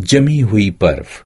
जमी हुई बर्फ़।